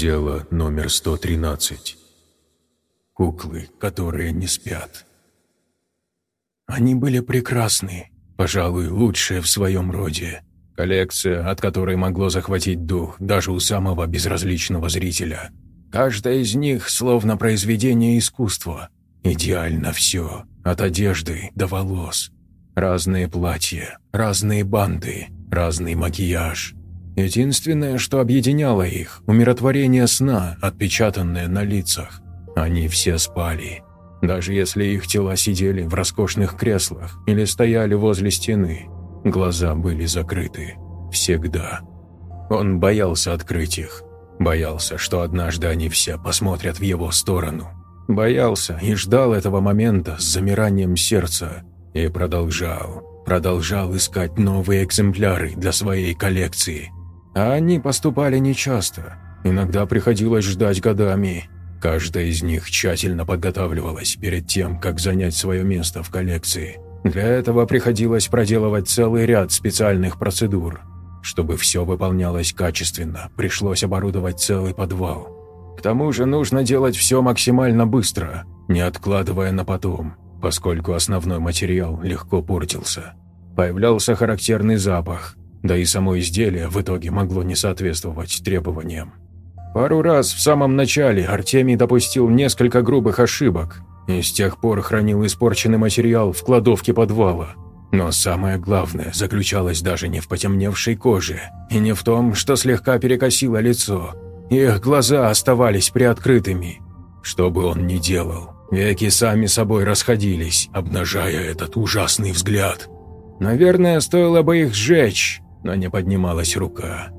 Дело номер 113. Куклы, которые не спят. Они были прекрасны, пожалуй, лучшие в своем роде. Коллекция, от которой могло захватить дух даже у самого безразличного зрителя. Каждая из них словно произведение искусства. Идеально все, от одежды до волос. Разные платья, разные банды, разный макияж – Единственное, что объединяло их – умиротворение сна, отпечатанное на лицах. Они все спали. Даже если их тела сидели в роскошных креслах или стояли возле стены, глаза были закрыты. Всегда. Он боялся открыть их. Боялся, что однажды они все посмотрят в его сторону. Боялся и ждал этого момента с замиранием сердца. И продолжал, продолжал искать новые экземпляры для своей коллекции – а они поступали нечасто. Иногда приходилось ждать годами. Каждая из них тщательно подготавливалась перед тем, как занять свое место в коллекции. Для этого приходилось проделывать целый ряд специальных процедур. Чтобы все выполнялось качественно, пришлось оборудовать целый подвал. К тому же нужно делать все максимально быстро, не откладывая на потом, поскольку основной материал легко портился. Появлялся характерный запах, да и само изделие в итоге могло не соответствовать требованиям. Пару раз в самом начале Артемий допустил несколько грубых ошибок и с тех пор хранил испорченный материал в кладовке подвала. Но самое главное заключалось даже не в потемневшей коже и не в том, что слегка перекосило лицо. Их глаза оставались приоткрытыми. Что бы он ни делал, веки сами собой расходились, обнажая этот ужасный взгляд. Наверное, стоило бы их сжечь, но не поднималась рука.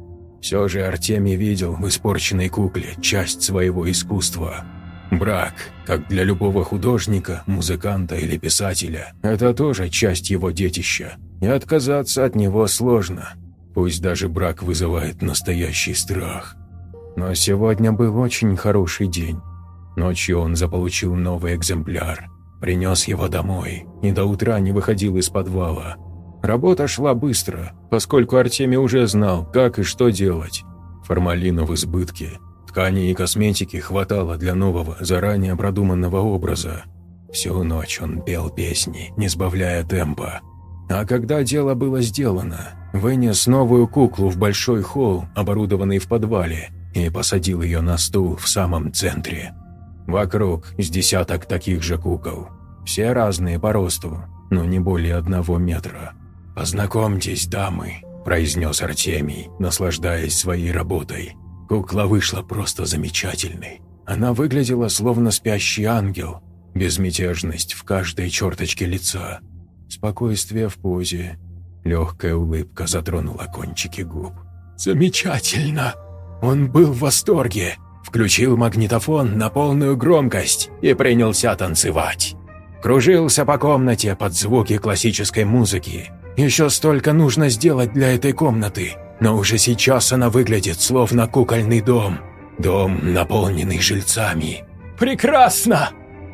Все же Артемий видел в испорченной кукле часть своего искусства. Брак, как для любого художника, музыканта или писателя, это тоже часть его детища, и отказаться от него сложно. Пусть даже брак вызывает настоящий страх. Но сегодня был очень хороший день. Ночью он заполучил новый экземпляр, принес его домой и до утра не выходил из подвала – Работа шла быстро, поскольку Артемий уже знал, как и что делать. Формалина в избытке, ткани и косметики хватало для нового, заранее продуманного образа. Всю ночь он пел песни, не сбавляя темпа. А когда дело было сделано, вынес новую куклу в большой холл, оборудованный в подвале, и посадил ее на стул в самом центре. Вокруг с десяток таких же кукол. Все разные по росту, но не более одного метра. «Познакомьтесь, дамы», – произнес Артемий, наслаждаясь своей работой. Кукла вышла просто замечательной. Она выглядела словно спящий ангел, безмятежность в каждой черточке лица, спокойствие в позе. Легкая улыбка затронула кончики губ. «Замечательно!» Он был в восторге, включил магнитофон на полную громкость и принялся танцевать. Кружился по комнате под звуки классической музыки, еще столько нужно сделать для этой комнаты, но уже сейчас она выглядит словно кукольный дом. Дом, наполненный жильцами. Прекрасно!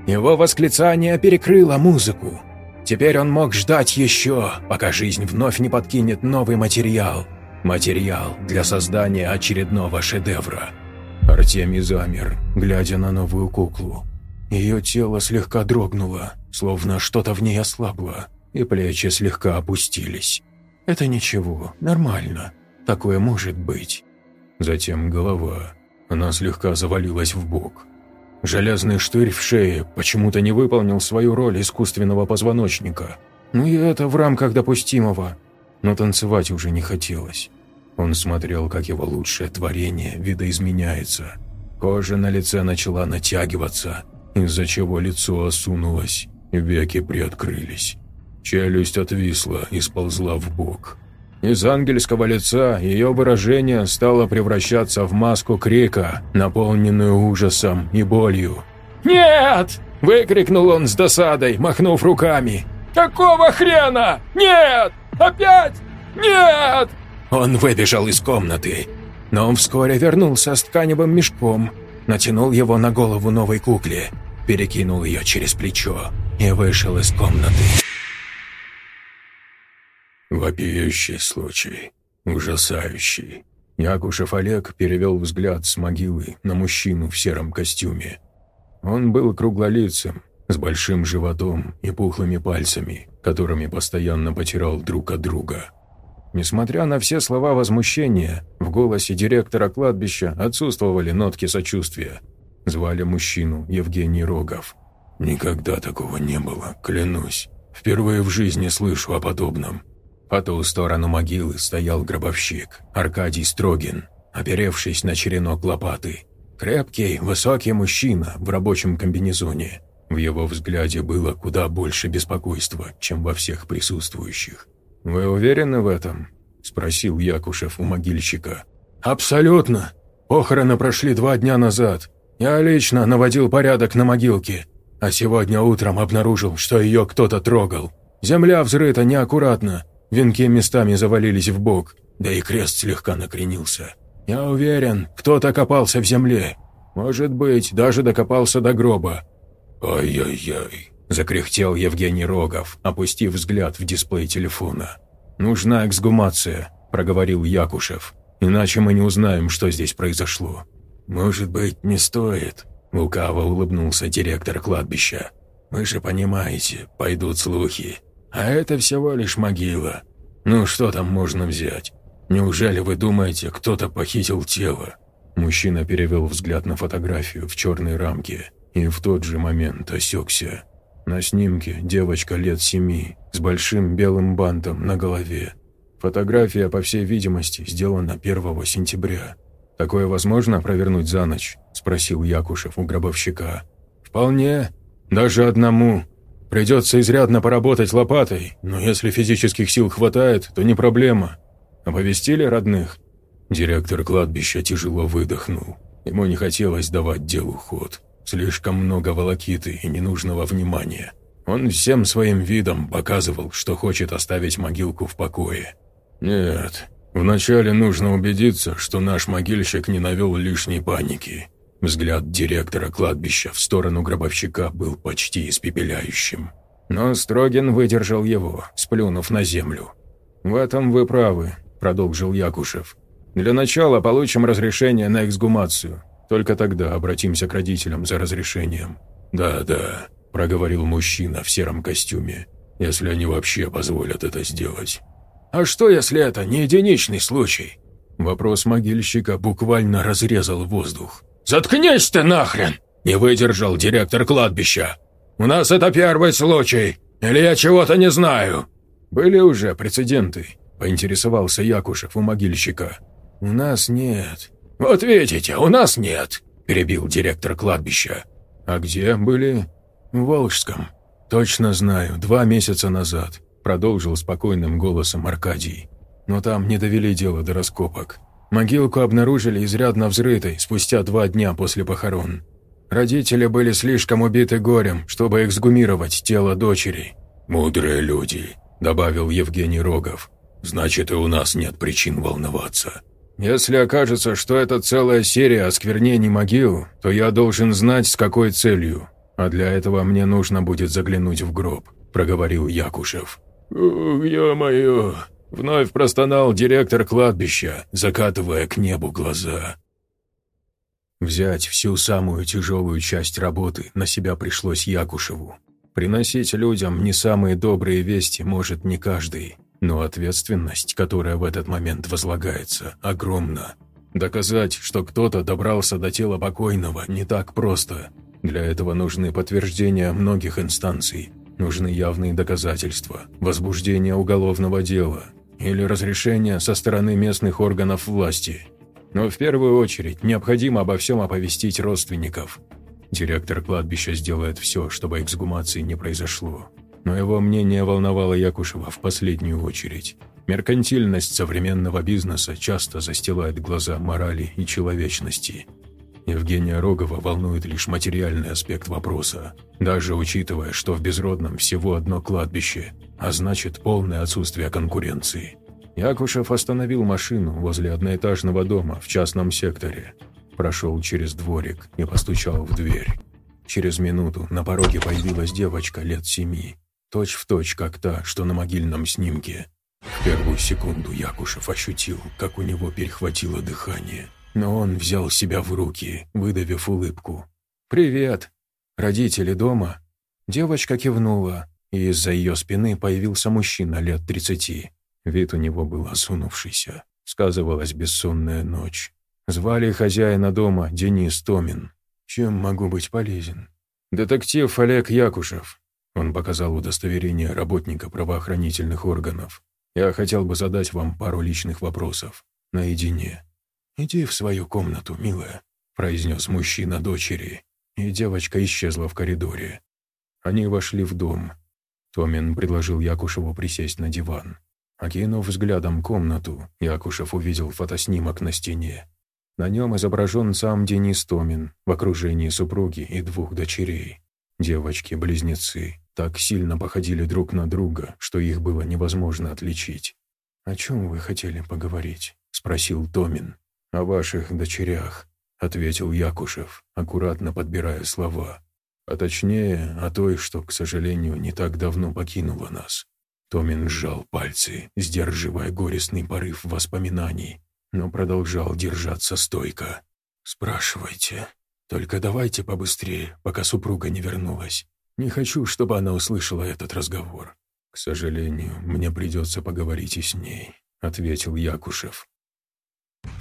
Его восклицание перекрыло музыку. Теперь он мог ждать еще, пока жизнь вновь не подкинет новый материал. Материал для создания очередного шедевра. Артемий замер, глядя на новую куклу. Ее тело слегка дрогнуло, словно что-то в ней ослабло и плечи слегка опустились. «Это ничего, нормально. Такое может быть». Затем голова. Она слегка завалилась в бок. Железный штырь в шее почему-то не выполнил свою роль искусственного позвоночника. Ну и это в рамках допустимого. Но танцевать уже не хотелось. Он смотрел, как его лучшее творение видоизменяется. Кожа на лице начала натягиваться, из-за чего лицо осунулось, веки приоткрылись. Челюсть отвисла и сползла в бок. Из ангельского лица ее выражение стало превращаться в маску крика, наполненную ужасом и болью. «Нет!» – выкрикнул он с досадой, махнув руками. «Какого хрена? Нет! Опять? Нет!» Он выбежал из комнаты, но он вскоре вернулся с тканевым мешком, натянул его на голову новой кукле, перекинул ее через плечо и вышел из комнаты. Вопиющий случай. Ужасающий. Якушев Олег перевел взгляд с могилы на мужчину в сером костюме. Он был круглолицым, с большим животом и пухлыми пальцами, которыми постоянно потирал друг от друга. Несмотря на все слова возмущения, в голосе директора кладбища отсутствовали нотки сочувствия. Звали мужчину Евгений Рогов. «Никогда такого не было, клянусь. Впервые в жизни слышу о подобном». По ту сторону могилы стоял гробовщик, Аркадий Строгин, оперевшись на черенок лопаты. Крепкий, высокий мужчина в рабочем комбинезоне. В его взгляде было куда больше беспокойства, чем во всех присутствующих. «Вы уверены в этом?» – спросил Якушев у могильщика. «Абсолютно. Похороны прошли два дня назад. Я лично наводил порядок на могилке, а сегодня утром обнаружил, что ее кто-то трогал. Земля взрыта неаккуратно, венки местами завалились в бок, да и крест слегка накренился. Я уверен, кто-то копался в земле. Может быть, даже докопался до гроба». «Ай-яй-яй», – закряхтел Евгений Рогов, опустив взгляд в дисплей телефона. «Нужна эксгумация», – проговорил Якушев. «Иначе мы не узнаем, что здесь произошло». «Может быть, не стоит?» – лукаво улыбнулся директор кладбища. «Вы же понимаете, пойдут слухи. А это всего лишь могила. Ну что там можно взять? Неужели вы думаете, кто-то похитил тело?» Мужчина перевел взгляд на фотографию в черной рамке и в тот же момент осекся. На снимке девочка лет семи, с большим белым бантом на голове. Фотография, по всей видимости, сделана 1 сентября. «Такое возможно провернуть за ночь?» – спросил Якушев у гробовщика. «Вполне. Даже одному. Придется изрядно поработать лопатой, но если физических сил хватает, то не проблема. Оповестили родных?» Директор кладбища тяжело выдохнул. Ему не хотелось давать делу ход. Слишком много волокиты и ненужного внимания. Он всем своим видом показывал, что хочет оставить могилку в покое. «Нет, вначале нужно убедиться, что наш могильщик не навел лишней паники». Взгляд директора кладбища в сторону гробовщика был почти испепеляющим. Но Строгин выдержал его, сплюнув на землю. «В этом вы правы», – продолжил Якушев. «Для начала получим разрешение на эксгумацию. Только тогда обратимся к родителям за разрешением». «Да, да», – проговорил мужчина в сером костюме, «если они вообще позволят это сделать». «А что, если это не единичный случай?» Вопрос могильщика буквально разрезал воздух. «Заткнись ты нахрен!» – не выдержал директор кладбища. «У нас это первый случай, или я чего-то не знаю?» «Были уже прецеденты», – поинтересовался Якушев у могильщика. «У нас нет», «Вот видите, у нас нет», – перебил директор кладбища. «А где были?» «В Волжском». «Точно знаю, два месяца назад», – продолжил спокойным голосом Аркадий. «Но там не довели дело до раскопок. Могилку обнаружили изрядно взрытой спустя два дня после похорон. Родители были слишком убиты горем, чтобы эксгумировать тело дочери». «Мудрые люди», – добавил Евгений Рогов. «Значит, и у нас нет причин волноваться». Если окажется, что это целая серия осквернений могил, то я должен знать, с какой целью. А для этого мне нужно будет заглянуть в гроб», – проговорил Якушев. «Ух, ё-моё!» – вновь простонал директор кладбища, закатывая к небу глаза. Взять всю самую тяжелую часть работы на себя пришлось Якушеву. Приносить людям не самые добрые вести может не каждый. Но ответственность, которая в этот момент возлагается, огромна. Доказать, что кто-то добрался до тела покойного, не так просто. Для этого нужны подтверждения многих инстанций, нужны явные доказательства, возбуждение уголовного дела или разрешение со стороны местных органов власти. Но в первую очередь необходимо обо всем оповестить родственников. Директор кладбища сделает все, чтобы эксгумации не произошло но его мнение волновало Якушева в последнюю очередь. Меркантильность современного бизнеса часто застилает глаза морали и человечности. Евгения Рогова волнует лишь материальный аспект вопроса, даже учитывая, что в Безродном всего одно кладбище, а значит полное отсутствие конкуренции. Якушев остановил машину возле одноэтажного дома в частном секторе, прошел через дворик и постучал в дверь. Через минуту на пороге появилась девочка лет семи точь в точь, как та, что на могильном снимке. В первую секунду Якушев ощутил, как у него перехватило дыхание. Но он взял себя в руки, выдавив улыбку. «Привет! Родители дома?» Девочка кивнула, и из-за ее спины появился мужчина лет тридцати. Вид у него был осунувшийся. Сказывалась бессонная ночь. Звали хозяина дома Денис Томин. «Чем могу быть полезен?» «Детектив Олег Якушев». Он показал удостоверение работника правоохранительных органов. «Я хотел бы задать вам пару личных вопросов. Наедине». «Иди в свою комнату, милая», – произнес мужчина дочери, и девочка исчезла в коридоре. Они вошли в дом. Томин предложил Якушеву присесть на диван. Окинув взглядом комнату, Якушев увидел фотоснимок на стене. На нем изображен сам Денис Томин в окружении супруги и двух дочерей. Девочки-близнецы так сильно походили друг на друга, что их было невозможно отличить. «О чем вы хотели поговорить?» – спросил Томин. «О ваших дочерях», – ответил Якушев, аккуратно подбирая слова. «А точнее, о той, что, к сожалению, не так давно покинула нас». Томин сжал пальцы, сдерживая горестный порыв воспоминаний, но продолжал держаться стойко. «Спрашивайте. Только давайте побыстрее, пока супруга не вернулась. Не хочу, чтобы она услышала этот разговор. К сожалению, мне придется поговорить и с ней», — ответил Якушев.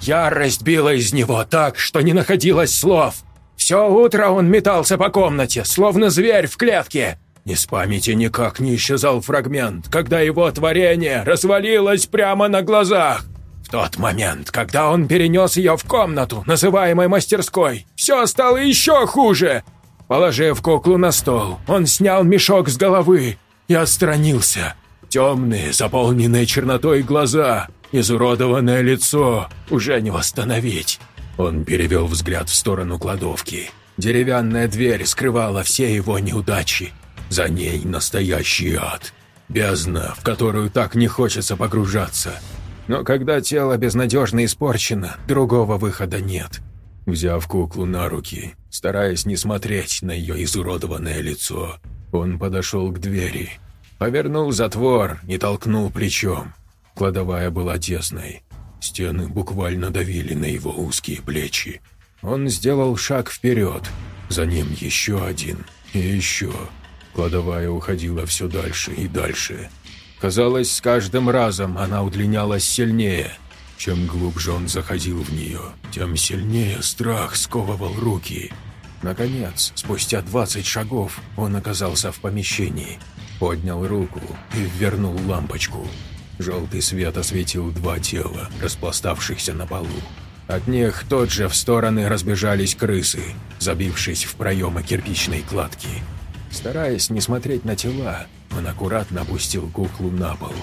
Ярость била из него так, что не находилось слов. Все утро он метался по комнате, словно зверь в клетке. Из памяти никак не исчезал фрагмент, когда его творение развалилось прямо на глазах. В тот момент, когда он перенес ее в комнату, называемой мастерской, все стало еще хуже. Положив куклу на стол, он снял мешок с головы и отстранился. Темные, заполненные чернотой глаза, изуродованное лицо уже не восстановить. Он перевел взгляд в сторону кладовки. Деревянная дверь скрывала все его неудачи. За ней настоящий ад. Бездна, в которую так не хочется погружаться. Но когда тело безнадежно испорчено, другого выхода нет. Взяв куклу на руки, стараясь не смотреть на ее изуродованное лицо, он подошел к двери Повернул затвор и толкнул плечом. Кладовая была тесной. Стены буквально давили на его узкие плечи. Он сделал шаг вперед. За ним еще один и еще. Кладовая уходила все дальше и дальше. Казалось, с каждым разом она удлинялась сильнее. Чем глубже он заходил в нее, тем сильнее страх сковывал руки. Наконец, спустя 20 шагов, он оказался в помещении – поднял руку и вернул лампочку. Желтый свет осветил два тела, распластавшихся на полу. От них тот же в стороны разбежались крысы, забившись в проемы кирпичной кладки. Стараясь не смотреть на тела, он аккуратно опустил куклу на пол.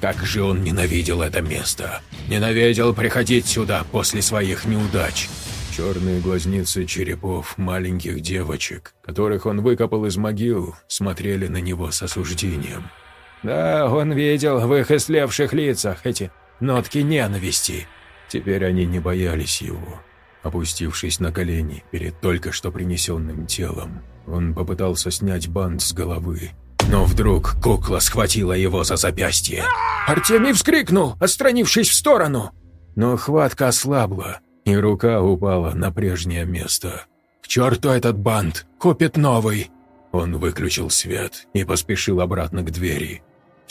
Как же он ненавидел это место! Ненавидел приходить сюда после своих неудач! Черные глазницы черепов маленьких девочек, которых он выкопал из могил, смотрели на него с осуждением. Да, он видел в их истлевших лицах эти нотки ненависти. Теперь они не боялись его. Опустившись на колени перед только что принесенным телом, он попытался снять бант с головы. Но вдруг кукла схватила его за запястье. Артемий вскрикнул, отстранившись в сторону. Но хватка ослабла, и рука упала на прежнее место. «К черту этот бант! Купит новый!» Он выключил свет и поспешил обратно к двери.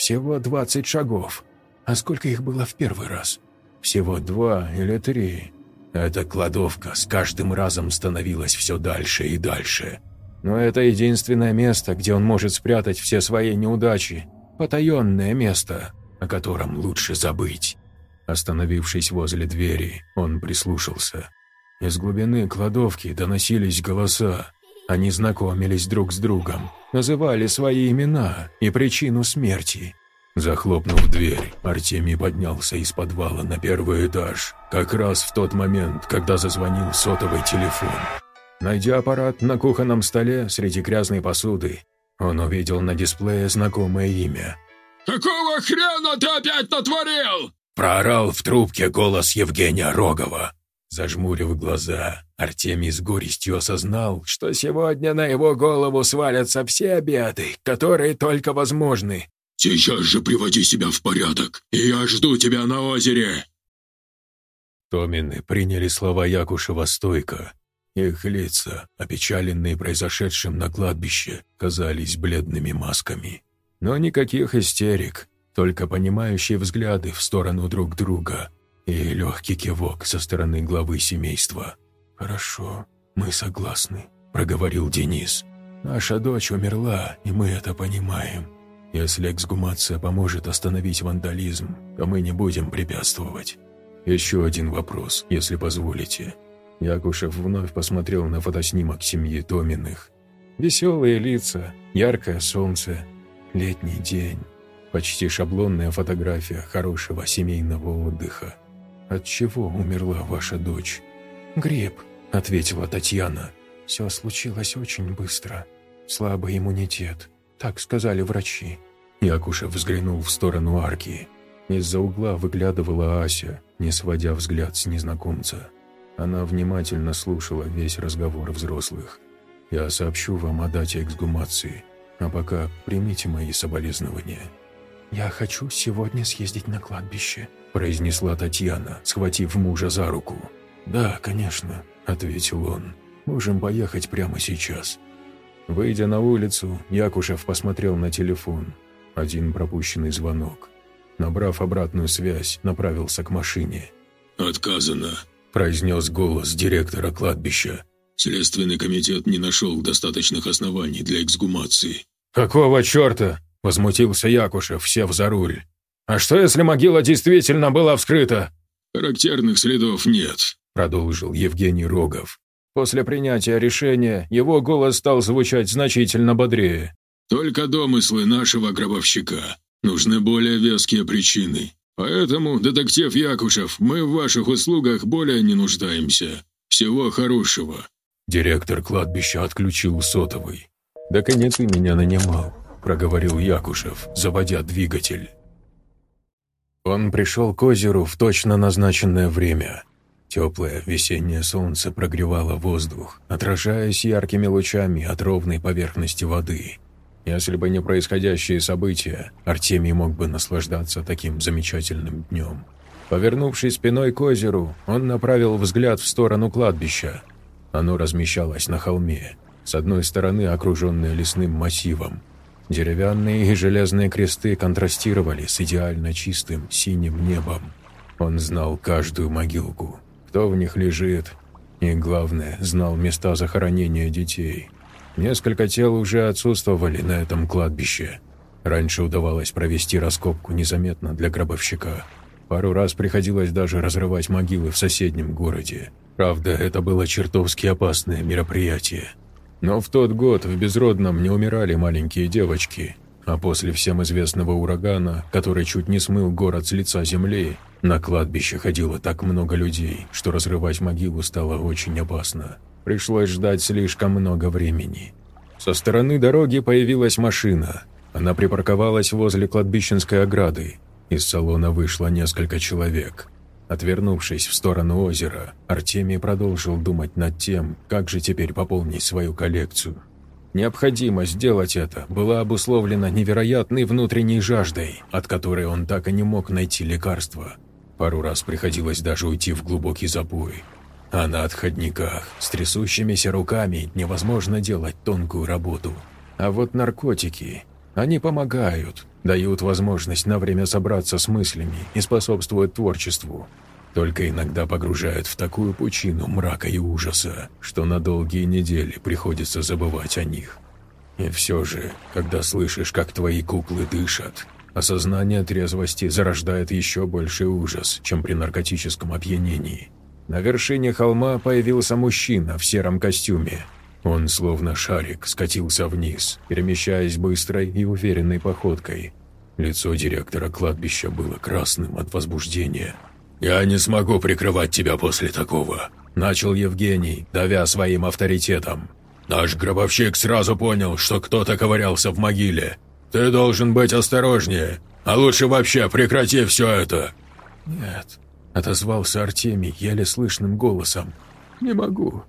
Всего двадцать шагов. А сколько их было в первый раз? Всего два или три. Эта кладовка с каждым разом становилась все дальше и дальше. Но это единственное место, где он может спрятать все свои неудачи. Потаенное место, о котором лучше забыть. Остановившись возле двери, он прислушался. Из глубины кладовки доносились голоса. Они знакомились друг с другом, называли свои имена и причину смерти. Захлопнув дверь, Артемий поднялся из подвала на первый этаж, как раз в тот момент, когда зазвонил сотовый телефон. Найдя аппарат на кухонном столе среди грязной посуды, он увидел на дисплее знакомое имя. «Какого хрена ты опять натворил?» Проорал в трубке голос Евгения Рогова. Зажмурив глаза, Артемий с горестью осознал, что сегодня на его голову свалятся все беды, которые только возможны. Сейчас же приводи себя в порядок, и я жду тебя на озере!» Томины приняли слова Якушева стойко. Их лица, опечаленные произошедшим на кладбище, казались бледными масками. Но никаких истерик, только понимающие взгляды в сторону друг друга и легкий кивок со стороны главы семейства. «Хорошо, мы согласны», – проговорил Денис. «Наша дочь умерла, и мы это понимаем. Если эксгумация поможет остановить вандализм, то мы не будем препятствовать. Еще один вопрос, если позволите». Якушев вновь посмотрел на фотоснимок семьи Томиных. Веселые лица, яркое солнце, летний день. Почти шаблонная фотография хорошего семейного отдыха. От чего умерла ваша дочь? Грипп, ответила Татьяна. Все случилось очень быстро. Слабый иммунитет. Так сказали врачи. Якушев взглянул в сторону арки. Из-за угла выглядывала Ася, не сводя взгляд с незнакомца. Она внимательно слушала весь разговор взрослых. «Я сообщу вам о дате эксгумации, а пока примите мои соболезнования». «Я хочу сегодня съездить на кладбище», – произнесла Татьяна, схватив мужа за руку. «Да, конечно», – ответил он. «Можем поехать прямо сейчас». Выйдя на улицу, Якушев посмотрел на телефон. Один пропущенный звонок. Набрав обратную связь, направился к машине. «Отказано», – произнес голос директора кладбища. «Следственный комитет не нашел достаточных оснований для эксгумации». «Какого черта?» – возмутился Якушев, сев за руль. «А что, если могила действительно была вскрыта?» «Характерных следов нет», – продолжил Евгений Рогов. После принятия решения его голос стал звучать значительно бодрее. «Только домыслы нашего гробовщика. Нужны более веские причины. Поэтому, детектив Якушев, мы в ваших услугах более не нуждаемся. Всего хорошего». Директор кладбища отключил сотовый. «Так и не ты меня нанимал», – проговорил Якушев, заводя двигатель. Он пришел к озеру в точно назначенное время. Теплое весеннее солнце прогревало воздух, отражаясь яркими лучами от ровной поверхности воды. Если бы не происходящие события, Артемий мог бы наслаждаться таким замечательным днем. Повернувшись спиной к озеру, он направил взгляд в сторону кладбища. Оно размещалось на холме, с одной стороны окруженное лесным массивом. Деревянные и железные кресты контрастировали с идеально чистым синим небом. Он знал каждую могилку, кто в них лежит, и, главное, знал места захоронения детей – Несколько тел уже отсутствовали на этом кладбище. Раньше удавалось провести раскопку незаметно для гробовщика. Пару раз приходилось даже разрывать могилы в соседнем городе. Правда, это было чертовски опасное мероприятие. Но в тот год в Безродном не умирали маленькие девочки, а после всем известного урагана, который чуть не смыл город с лица земли, на кладбище ходило так много людей, что разрывать могилу стало очень опасно. Пришлось ждать слишком много времени. Со стороны дороги появилась машина. Она припарковалась возле кладбищенской ограды. Из салона вышло несколько человек. Отвернувшись в сторону озера, Артемий продолжил думать над тем, как же теперь пополнить свою коллекцию. Необходимость сделать это была обусловлена невероятной внутренней жаждой, от которой он так и не мог найти лекарства. Пару раз приходилось даже уйти в глубокий запой, а на отходниках с трясущимися руками невозможно делать тонкую работу. А вот наркотики, они помогают, дают возможность на время собраться с мыслями и способствуют творчеству. Только иногда погружают в такую пучину мрака и ужаса, что на долгие недели приходится забывать о них. И все же, когда слышишь, как твои куклы дышат, осознание трезвости зарождает еще больший ужас, чем при наркотическом опьянении – на вершине холма появился мужчина в сером костюме. Он, словно шарик, скатился вниз, перемещаясь быстрой и уверенной походкой. Лицо директора кладбища было красным от возбуждения. «Я не смогу прикрывать тебя после такого», – начал Евгений, давя своим авторитетом. «Наш гробовщик сразу понял, что кто-то ковырялся в могиле. Ты должен быть осторожнее, а лучше вообще прекрати все это». «Нет, — отозвался Артемий еле слышным голосом. «Не могу.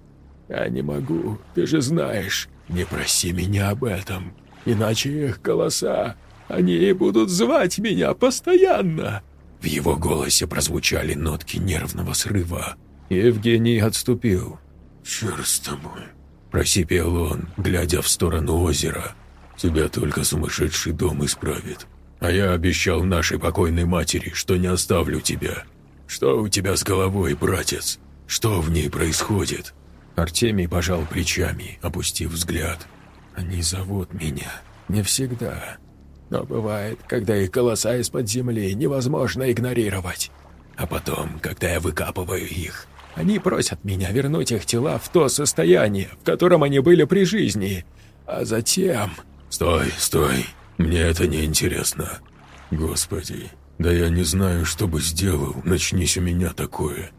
Я не могу. Ты же знаешь. Не проси меня об этом. Иначе их голоса Они будут звать меня постоянно!» В его голосе прозвучали нотки нервного срыва. Евгений отступил. «Черт с тобой!» – просипел он, глядя в сторону озера. «Тебя только сумасшедший дом исправит. А я обещал нашей покойной матери, что не оставлю тебя. Что у тебя с головой, братец? Что в ней происходит?» Артемий пожал плечами, опустив взгляд. «Они зовут меня. Не всегда. Но бывает, когда их голоса из-под земли невозможно игнорировать. А потом, когда я выкапываю их, они просят меня вернуть их тела в то состояние, в котором они были при жизни. А затем... Стой, стой. Мне это не интересно. Господи, да я не знаю, что бы сделал, начнись у меня такое.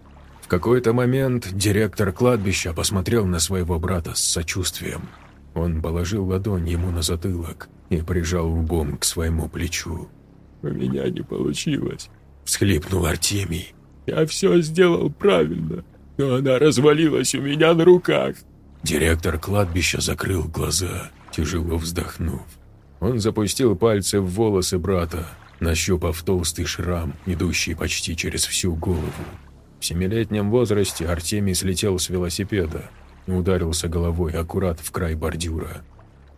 В какой-то момент директор кладбища посмотрел на своего брата с сочувствием. Он положил ладонь ему на затылок и прижал лбом к своему плечу. «У меня не получилось», — всхлипнул Артемий. «Я все сделал правильно, но она развалилась у меня на руках». Директор кладбища закрыл глаза, тяжело вздохнув. Он запустил пальцы в волосы брата, нащупав толстый шрам, идущий почти через всю голову. В семилетнем возрасте Артемий слетел с велосипеда, и ударился головой аккурат в край бордюра.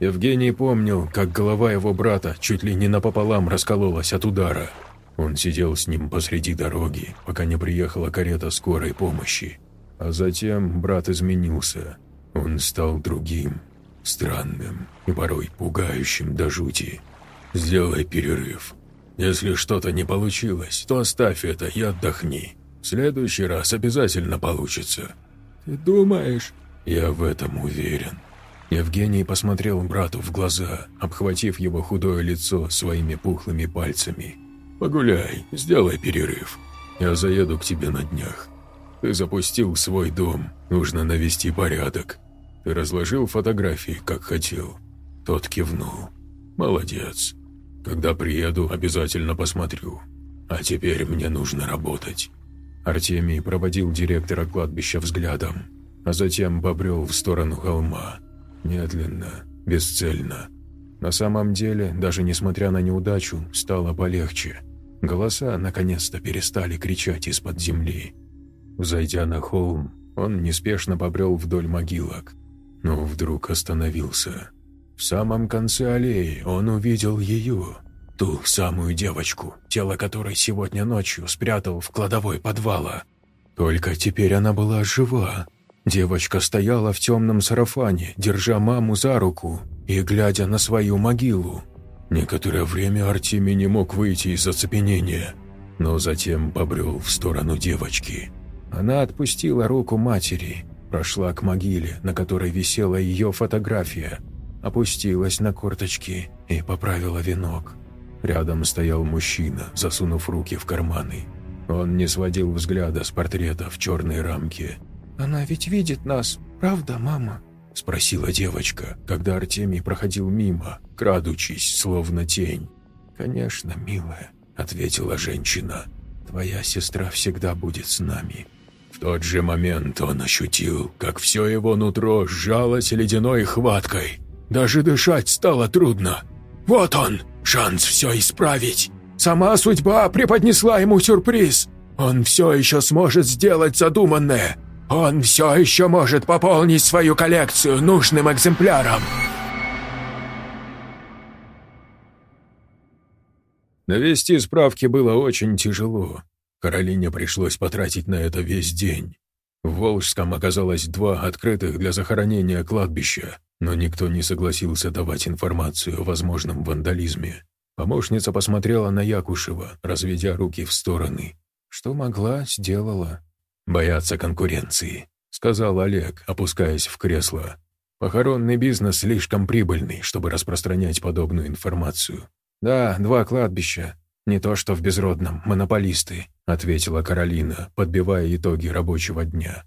Евгений помнил, как голова его брата чуть ли не напополам раскололась от удара. Он сидел с ним посреди дороги, пока не приехала карета скорой помощи. А затем брат изменился. Он стал другим, странным и порой пугающим до жути. «Сделай перерыв. Если что-то не получилось, то оставь это и отдохни. В следующий раз обязательно получится». «Ты думаешь?» «Я в этом уверен». Евгений посмотрел брату в глаза, обхватив его худое лицо своими пухлыми пальцами. «Погуляй, сделай перерыв. Я заеду к тебе на днях. Ты запустил свой дом, нужно навести порядок. Ты разложил фотографии, как хотел». Тот кивнул. «Молодец. Когда приеду, обязательно посмотрю. А теперь мне нужно работать». Артемий проводил директора кладбища взглядом а затем побрел в сторону холма. Медленно, бесцельно. На самом деле, даже несмотря на неудачу, стало полегче. Голоса наконец-то перестали кричать из-под земли. Зайдя на холм, он неспешно побрел вдоль могилок, но вдруг остановился. В самом конце аллеи он увидел ее, ту самую девочку, тело которой сегодня ночью спрятал в кладовой подвала. Только теперь она была жива, Девочка стояла в темном сарафане, держа маму за руку и глядя на свою могилу. Некоторое время Артемий не мог выйти из оцепенения, но затем побрел в сторону девочки. Она отпустила руку матери, прошла к могиле, на которой висела ее фотография, опустилась на корточки и поправила венок. Рядом стоял мужчина, засунув руки в карманы. Он не сводил взгляда с портрета в черной рамке – «Она ведь видит нас, правда, мама?» – спросила девочка, когда Артемий проходил мимо, крадучись, словно тень. «Конечно, милая», – ответила женщина. «Твоя сестра всегда будет с нами». В тот же момент он ощутил, как все его нутро сжалось ледяной хваткой. Даже дышать стало трудно. Вот он, шанс все исправить. Сама судьба преподнесла ему сюрприз. Он все еще сможет сделать задуманное. Он все еще может пополнить свою коллекцию нужным экземпляром. Навести справки было очень тяжело. Каролине пришлось потратить на это весь день. В Волжском оказалось два открытых для захоронения кладбища, но никто не согласился давать информацию о возможном вандализме. Помощница посмотрела на Якушева, разведя руки в стороны. Что могла, сделала. «Боятся конкуренции», — сказал Олег, опускаясь в кресло. «Похоронный бизнес слишком прибыльный, чтобы распространять подобную информацию». «Да, два кладбища. Не то что в Безродном, монополисты», — ответила Каролина, подбивая итоги рабочего дня.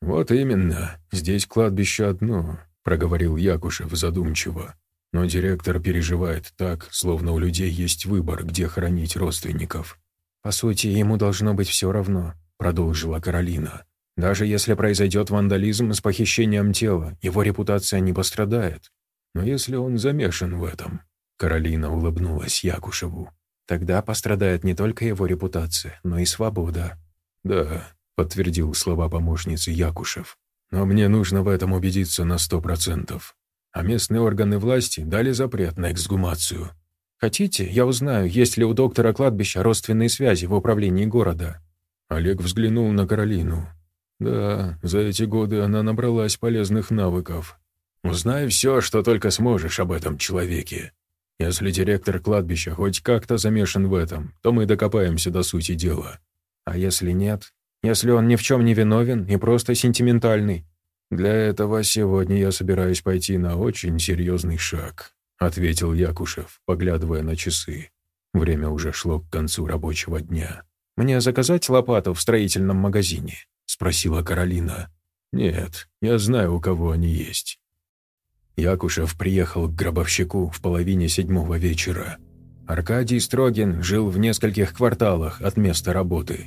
«Вот именно, здесь кладбище одно», — проговорил Якушев задумчиво. «Но директор переживает так, словно у людей есть выбор, где хоронить родственников. По сути, ему должно быть все равно. — продолжила Каролина. «Даже если произойдет вандализм с похищением тела, его репутация не пострадает. Но если он замешан в этом, Каролина улыбнулась Якушеву. «Тогда пострадает не только его репутация, но и свобода». «Да», — подтвердил слова помощницы Якушев. «Но мне нужно в этом убедиться на сто процентов. А местные органы власти дали запрет на эксгумацию. Хотите, я узнаю, есть ли у доктора кладбища родственные связи в управлении города?» Олег взглянул на Каролину. «Да, за эти годы она набралась полезных навыков. Узнай все, что только сможешь об этом человеке. Если директор кладбища хоть как-то замешан в этом, то мы докопаемся до сути дела. А если нет? Если он ни в чем не виновен и просто сентиментальный? Для этого сегодня я собираюсь пойти на очень серьезный шаг», — ответил Якушев, поглядывая на часы. Время уже шло к концу рабочего дня. «Мне заказать лопату в строительном магазине?» — спросила Каролина. «Нет, я знаю, у кого они есть». Якушев приехал к гробовщику в половине седьмого вечера. Аркадий Строгин жил в нескольких кварталах от места работы,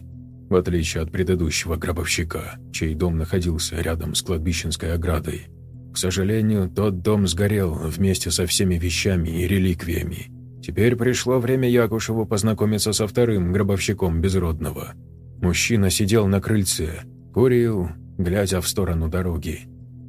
в отличие от предыдущего гробовщика, чей дом находился рядом с кладбищенской оградой. К сожалению, тот дом сгорел вместе со всеми вещами и реликвиями. Теперь пришло время Якушеву познакомиться со вторым гробовщиком Безродного. Мужчина сидел на крыльце, курил, глядя в сторону дороги.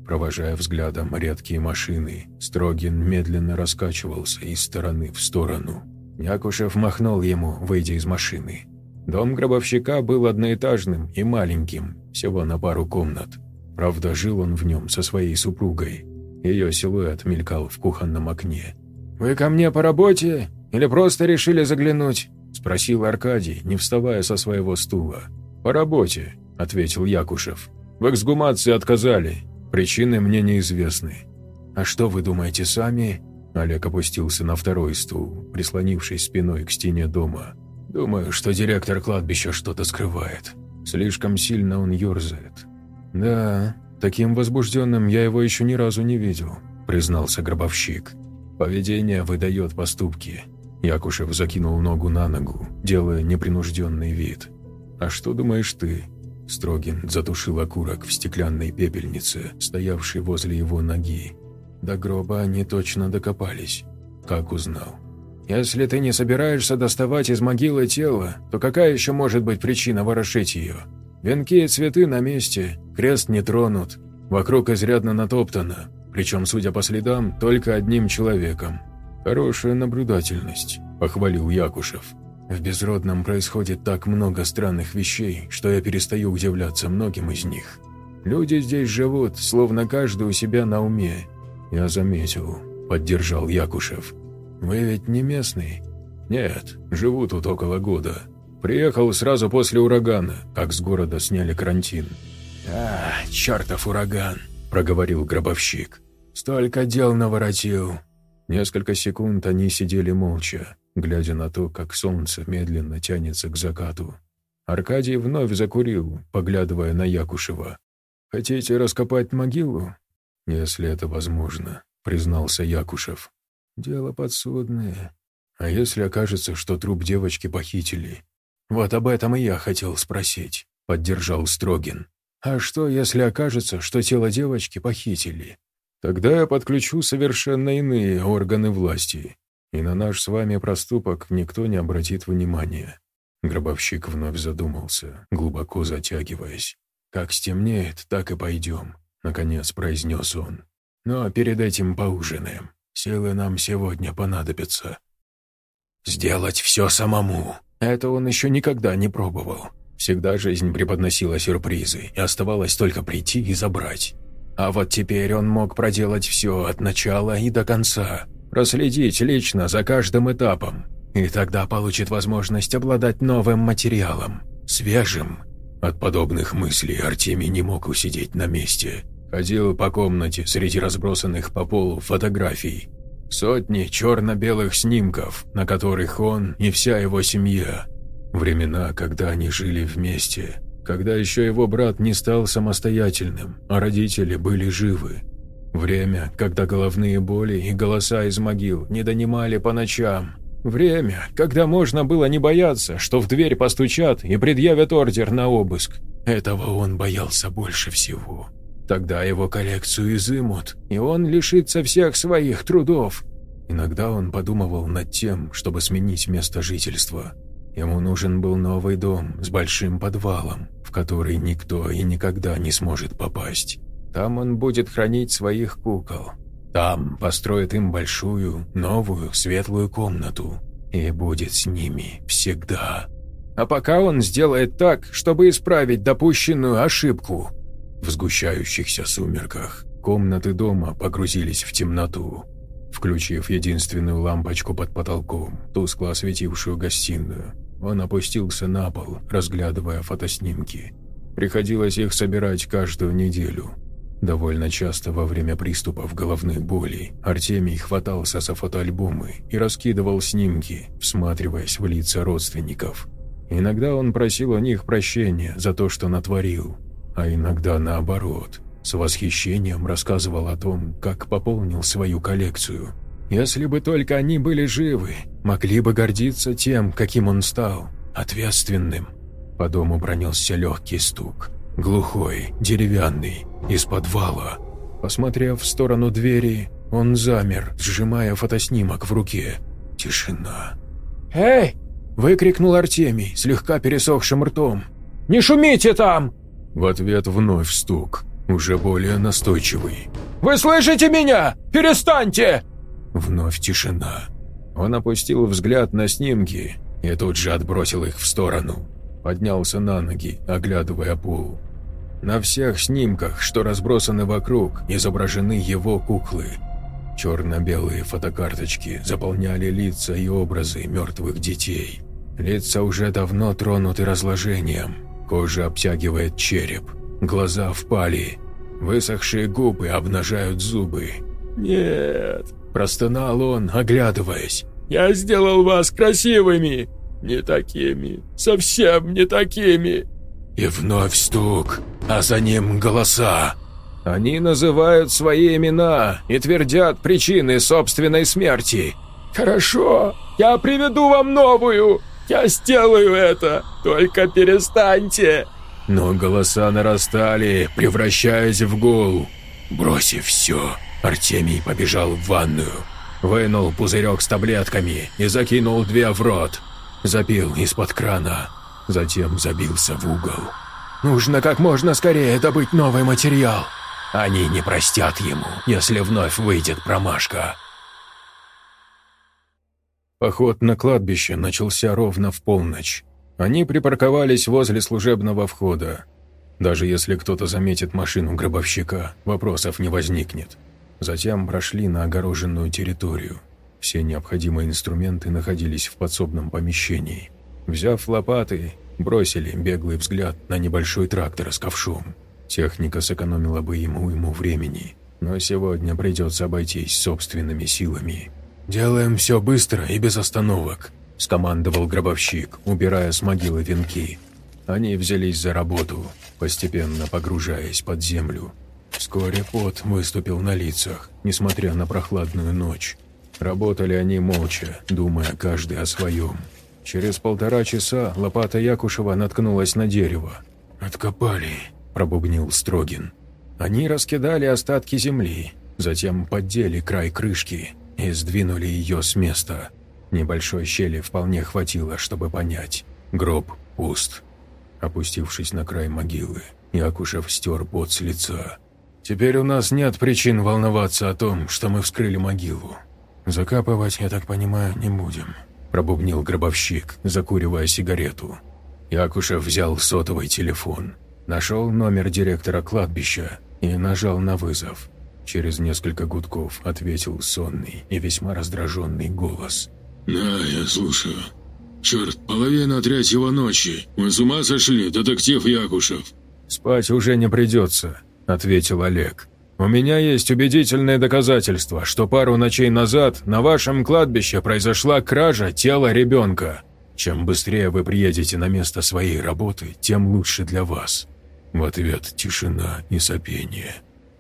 Провожая взглядом редкие машины, Строгин медленно раскачивался из стороны в сторону. Якушев махнул ему, выйдя из машины. Дом гробовщика был одноэтажным и маленьким, всего на пару комнат. Правда, жил он в нем со своей супругой. Ее силуэт мелькал в кухонном окне. «Вы ко мне по работе или просто решили заглянуть?» – спросил Аркадий, не вставая со своего стула. «По работе», – ответил Якушев. «В эксгумации отказали, Причины мне неизвестны. А что вы думаете сами?» Олег опустился на второй стул, прислонившись спиной к стене дома. «Думаю, что директор кладбища что-то скрывает. Слишком сильно он ерзает». «Да, таким возбужденным я его еще ни разу не видел», признался гробовщик. «Поведение выдает поступки». Якушев закинул ногу на ногу, делая непринужденный вид. «А что думаешь ты?» Строгин затушил окурок в стеклянной пепельнице, стоявшей возле его ноги. До гроба они точно докопались. Как узнал? «Если ты не собираешься доставать из могилы тело, то какая еще может быть причина ворошить ее? Венки и цветы на месте, крест не тронут, вокруг изрядно натоптано, причем, судя по следам, только одним человеком. Хорошая наблюдательность», – похвалил Якушев. В Безродном происходит так много странных вещей, что я перестаю удивляться многим из них. Люди здесь живут, словно каждый у себя на уме. Я заметил, поддержал Якушев. Вы ведь не местный? Нет, живу тут около года. Приехал сразу после урагана, как с города сняли карантин. «А, чертов ураган!» – проговорил гробовщик. «Столько дел наворотил!» Несколько секунд они сидели молча глядя на то, как солнце медленно тянется к закату. Аркадий вновь закурил, поглядывая на Якушева. «Хотите раскопать могилу?» «Если это возможно», — признался Якушев. «Дело подсудное. А если окажется, что труп девочки похитили?» «Вот об этом и я хотел спросить», — поддержал Строгин. «А что, если окажется, что тело девочки похитили?» «Тогда я подключу совершенно иные органы власти и на наш с вами проступок никто не обратит внимания». Гробовщик вновь задумался, глубоко затягиваясь. «Как стемнеет, так и пойдем», — наконец произнес он. «Но перед этим поужинаем. Силы нам сегодня понадобятся». «Сделать все самому. Это он еще никогда не пробовал. Всегда жизнь преподносила сюрпризы, и оставалось только прийти и забрать. А вот теперь он мог проделать все от начала и до конца, проследить лично за каждым этапом, и тогда получит возможность обладать новым материалом, свежим. От подобных мыслей Артемий не мог усидеть на месте. Ходил по комнате среди разбросанных по полу фотографий. Сотни черно-белых снимков, на которых он и вся его семья. Времена, когда они жили вместе, когда еще его брат не стал самостоятельным, а родители были живы. Время, когда головные боли и голоса из могил не донимали по ночам. Время, когда можно было не бояться, что в дверь постучат и предъявят ордер на обыск. Этого он боялся больше всего. Тогда его коллекцию изымут, и он лишится всех своих трудов. Иногда он подумывал над тем, чтобы сменить место жительства. Ему нужен был новый дом с большим подвалом, в который никто и никогда не сможет попасть. Там он будет хранить своих кукол. Там построит им большую, новую, светлую комнату. И будет с ними всегда. А пока он сделает так, чтобы исправить допущенную ошибку. В сгущающихся сумерках комнаты дома погрузились в темноту. Включив единственную лампочку под потолком, тускло осветившую гостиную, он опустился на пол, разглядывая фотоснимки. Приходилось их собирать каждую неделю. Довольно часто во время приступов головных болей Артемий хватался за фотоальбомы и раскидывал снимки, всматриваясь в лица родственников. Иногда он просил у них прощения за то, что натворил, а иногда наоборот – с восхищением рассказывал о том, как пополнил свою коллекцию. Если бы только они были живы, могли бы гордиться тем, каким он стал, ответственным. По дому пронесся легкий стук, глухой, деревянный, из подвала. Посмотрев в сторону двери, он замер, сжимая фотоснимок в руке. Тишина. «Эй!» – выкрикнул Артемий, слегка пересохшим ртом. «Не шумите там!» В ответ вновь стук уже более настойчивый. «Вы слышите меня? Перестаньте!» Вновь тишина. Он опустил взгляд на снимки и тут же отбросил их в сторону. Поднялся на ноги, оглядывая пол. На всех снимках, что разбросаны вокруг, изображены его куклы. Черно-белые фотокарточки заполняли лица и образы мертвых детей. Лица уже давно тронуты разложением, кожа обтягивает череп, Глаза впали, высохшие губы обнажают зубы. «Нет», – простонал он, оглядываясь. «Я сделал вас красивыми, не такими, совсем не такими». И вновь стук, а за ним голоса. Они называют свои имена и твердят причины собственной смерти. «Хорошо, я приведу вам новую, я сделаю это, только перестаньте». Но голоса нарастали, превращаясь в гул. Бросив все, Артемий побежал в ванную. Вынул пузырек с таблетками и закинул две в рот. Запил из-под крана. Затем забился в угол. Нужно как можно скорее добыть новый материал. Они не простят ему, если вновь выйдет промашка. Поход на кладбище начался ровно в полночь. Они припарковались возле служебного входа. Даже если кто-то заметит машину гробовщика, вопросов не возникнет. Затем прошли на огороженную территорию. Все необходимые инструменты находились в подсобном помещении. Взяв лопаты, бросили беглый взгляд на небольшой трактор с ковшом. Техника сэкономила бы ему ему времени, но сегодня придется обойтись собственными силами. «Делаем все быстро и без остановок», – скомандовал гробовщик, убирая с могилы венки. Они взялись за работу, постепенно погружаясь под землю. Вскоре пот выступил на лицах, несмотря на прохладную ночь. Работали они молча, думая каждый о своем. Через полтора часа лопата Якушева наткнулась на дерево. «Откопали», – пробубнил Строгин. Они раскидали остатки земли, затем поддели край крышки и сдвинули ее с места. Небольшой щели вполне хватило, чтобы понять. Гроб пуст. Опустившись на край могилы, Якушев стер пот с лица. «Теперь у нас нет причин волноваться о том, что мы вскрыли могилу. Закапывать, я так понимаю, не будем», – пробубнил гробовщик, закуривая сигарету. Якушев взял сотовый телефон, нашел номер директора кладбища и нажал на вызов. Через несколько гудков ответил сонный и весьма раздраженный голос – «Да, я слушаю. Черт, половина третьего ночи. Мы с ума сошли, детектив Якушев?» «Спать уже не придется», — ответил Олег. «У меня есть убедительные доказательства, что пару ночей назад на вашем кладбище произошла кража тела ребенка. Чем быстрее вы приедете на место своей работы, тем лучше для вас». В ответ тишина и сопение.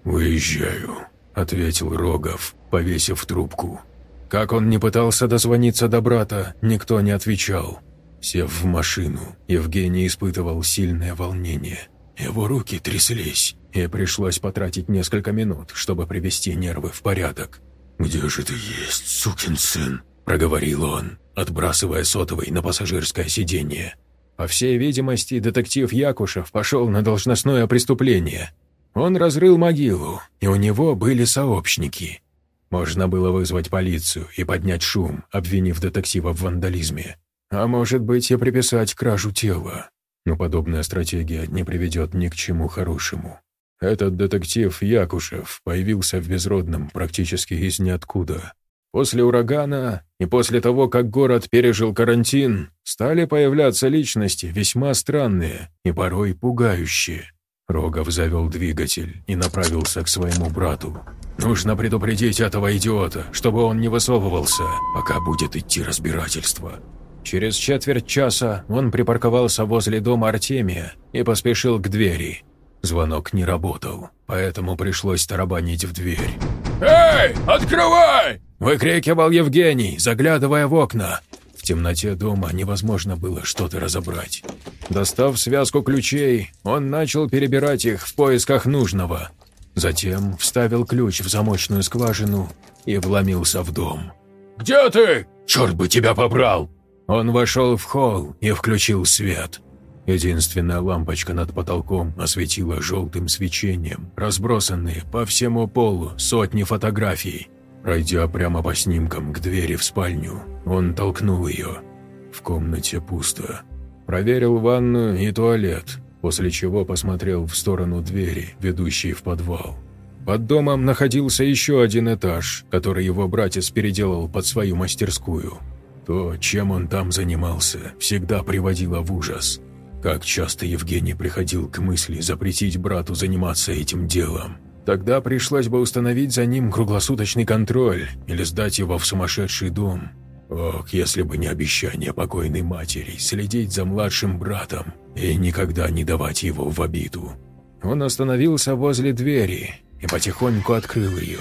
«Уезжаю», — ответил Рогов, повесив трубку. Как он не пытался дозвониться до брата, никто не отвечал. Сев в машину, Евгений испытывал сильное волнение. Его руки тряслись, и пришлось потратить несколько минут, чтобы привести нервы в порядок. «Где же ты есть, сукин сын?» – проговорил он, отбрасывая сотовый на пассажирское сиденье. По всей видимости, детектив Якушев пошел на должностное преступление. Он разрыл могилу, и у него были сообщники. Можно было вызвать полицию и поднять шум, обвинив детектива в вандализме. А может быть и приписать кражу тела. Но подобная стратегия не приведет ни к чему хорошему. Этот детектив Якушев появился в Безродном практически из ниоткуда. После урагана и после того, как город пережил карантин, стали появляться личности весьма странные и порой пугающие. Рогов завел двигатель и направился к своему брату. «Нужно предупредить этого идиота, чтобы он не высовывался, пока будет идти разбирательство». Через четверть часа он припарковался возле дома Артемия и поспешил к двери. Звонок не работал, поэтому пришлось тарабанить в дверь. «Эй, открывай!» – выкрикивал Евгений, заглядывая в окна. Темноте дома невозможно было что-то разобрать. Достав связку ключей, он начал перебирать их в поисках нужного. Затем вставил ключ в замочную скважину и вломился в дом. «Где ты? Черт бы тебя побрал!» Он вошел в холл и включил свет. Единственная лампочка над потолком осветила желтым свечением, разбросанные по всему полу сотни фотографий. Пройдя прямо по снимкам к двери в спальню, он толкнул ее. В комнате пусто. Проверил ванную и туалет, после чего посмотрел в сторону двери, ведущей в подвал. Под домом находился еще один этаж, который его братец переделал под свою мастерскую. То, чем он там занимался, всегда приводило в ужас – как часто Евгений приходил к мысли запретить брату заниматься этим делом. Тогда пришлось бы установить за ним круглосуточный контроль или сдать его в сумасшедший дом. Ох, если бы не обещание покойной матери следить за младшим братом и никогда не давать его в обиду. Он остановился возле двери и потихоньку открыл ее.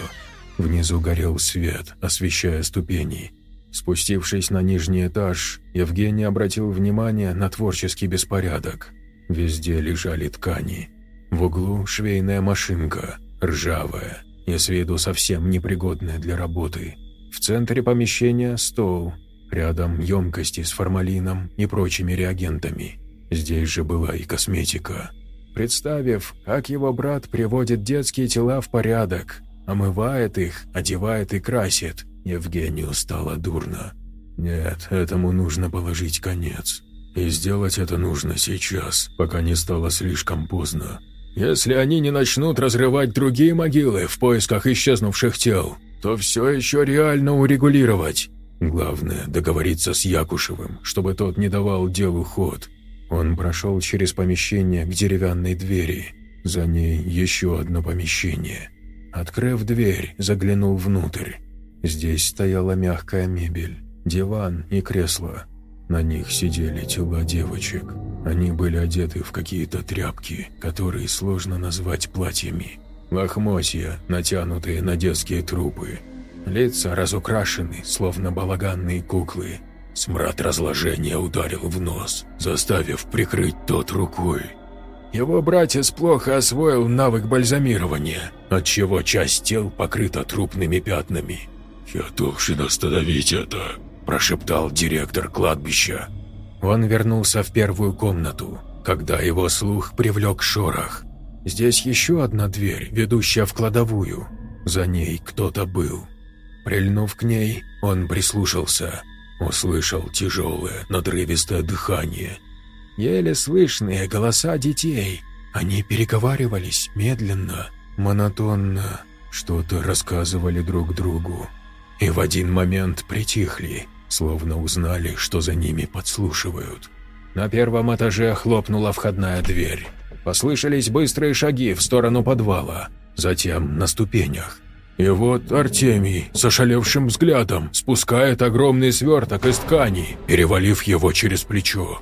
Внизу горел свет, освещая ступени. Спустившись на нижний этаж, Евгений обратил внимание на творческий беспорядок. Везде лежали ткани. В углу швейная машинка, ржавая и с виду совсем непригодная для работы. В центре помещения стол, рядом емкости с формалином и прочими реагентами. Здесь же была и косметика. Представив, как его брат приводит детские тела в порядок, омывает их, одевает и красит, Евгению стало дурно. Нет, этому нужно положить конец. И сделать это нужно сейчас, пока не стало слишком поздно. Если они не начнут разрывать другие могилы в поисках исчезнувших тел, то все еще реально урегулировать. Главное – договориться с Якушевым, чтобы тот не давал делу ход. Он прошел через помещение к деревянной двери. За ней еще одно помещение. Открыв дверь, заглянул внутрь. Здесь стояла мягкая мебель, диван и кресло. На них сидели тела девочек. Они были одеты в какие-то тряпки, которые сложно назвать платьями. Лохмотья, натянутые на детские трупы. Лица разукрашены, словно балаганные куклы. Смрад разложения ударил в нос, заставив прикрыть тот рукой. Его братец плохо освоил навык бальзамирования, отчего часть тел покрыта трупными пятнами. «Я должен остановить это», – прошептал директор кладбища. Он вернулся в первую комнату, когда его слух привлек шорох. Здесь еще одна дверь, ведущая в кладовую. За ней кто-то был. Прильнув к ней, он прислушался. Услышал тяжелое, надрывистое дыхание. Еле слышные голоса детей. Они переговаривались медленно, монотонно, что-то рассказывали друг другу и в один момент притихли, словно узнали, что за ними подслушивают. На первом этаже хлопнула входная дверь. Послышались быстрые шаги в сторону подвала, затем на ступенях. И вот Артемий с ошалевшим взглядом спускает огромный сверток из ткани, перевалив его через плечо.